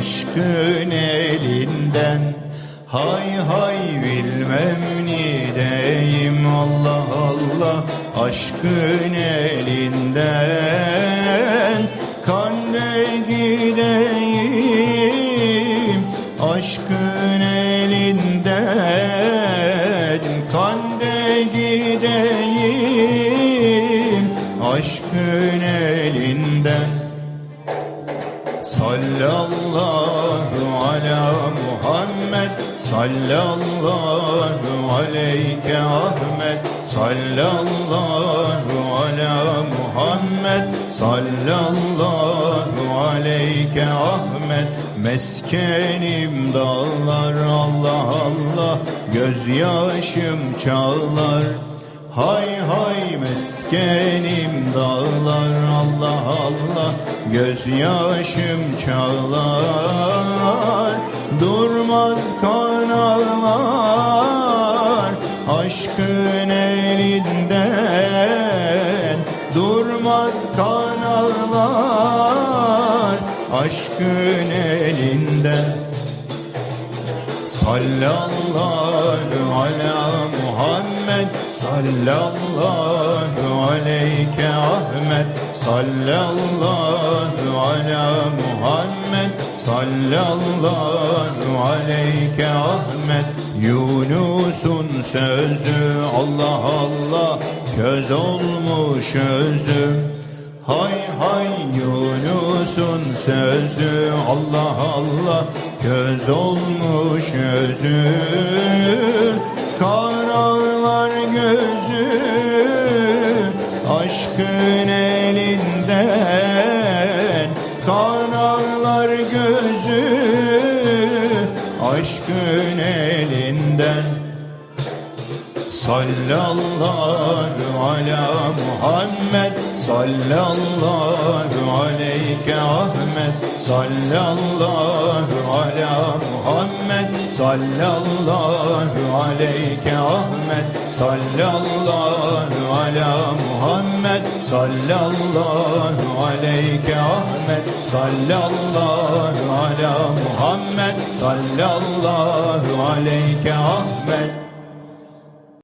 aşkın elinden. Hay hay bilmem ni deyim Allah Allah aşkın elinden. Kande gideyim aşkın elinden. Kande gideyim aşkın elinden Sallallahu ala Muhammed Sallallahu aleyke Ahmet. Sallallahu ala Muhammed Sallallahu aleyke Ahmet. Meskenim dağlar Allah Allah Gözyaşım çağlar. Hay hay meskenim dağlar Allah Gözyaşım çağlar Durmaz kan ağlar Aşkın elinden Durmaz kan ağlar Aşkın elinden Sallallahu ala Muhammed Sallallahu aleyke Ahmet Sallallahu ala Muhammed Sallallahu aleyke Ahmet. Yunus'un sözü Allah Allah Köz olmuş özüm Hay hay Yunus'un sözü Allah Allah Köz olmuş özü Aşkın elinden Kararlar gözü. Aşkın elinden Sallallahu ala Muhammed. Sallallahu aleyke Ahmet. Sallallahu Sallallahu aleyke Ahmet Sallallahu ala Muhammed. Sallallahu aleyke Ahmet Sallallahu ala Muhammed. Sallallahu aleyke Ahmet